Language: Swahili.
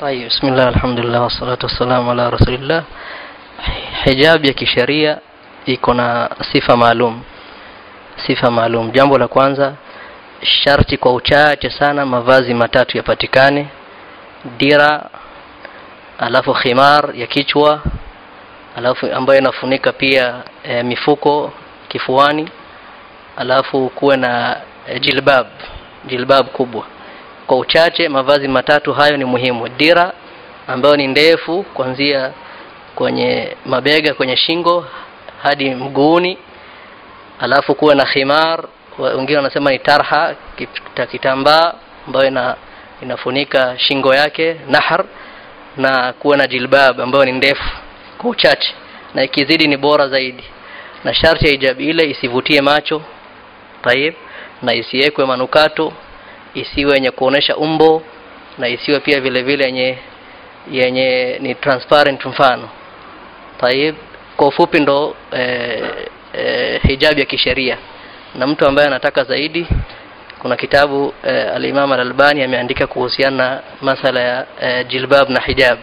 طيب بسم الله الحمد لله والصلاة والسلام على رسول الله hijab ya kisheria iko na sifa maalum sifa maalum jambo la kwanza sharti kwa uchache sana mavazi matatu yapatikane dira alafu khimar ya kichwa alafu ambayo inafunika pia e, mifuko kifuani alafu kuwe na e, jilbab jilbab kubwa kwa uchache mavazi matatu hayo ni muhimu. Dira ambayo ni ndefu kuanzia kwenye mabega kwenye shingo hadi mguuni alafu kuwe na khimar wengine wanasema ni tarha kita- kitambaa ambayo ina, inafunika shingo yake nahar na kuwe na jilbab ambayo ni ndefu kwa uchache na ikizidi ni bora zaidi. Na sharti ya hijabi ile isivutie macho tayib na isiwekwe manukato isiwe yenye kuonesha umbo na isiwe pia vile vile yenye yenye ni transparent mfano. Taib kwa ufupi ndo e, e, hijab ya kisheria. Na mtu ambaye anataka zaidi kuna kitabu e, al-Imam al-Albani ameandika kuhusiana na masala ya e, jilbab na hijab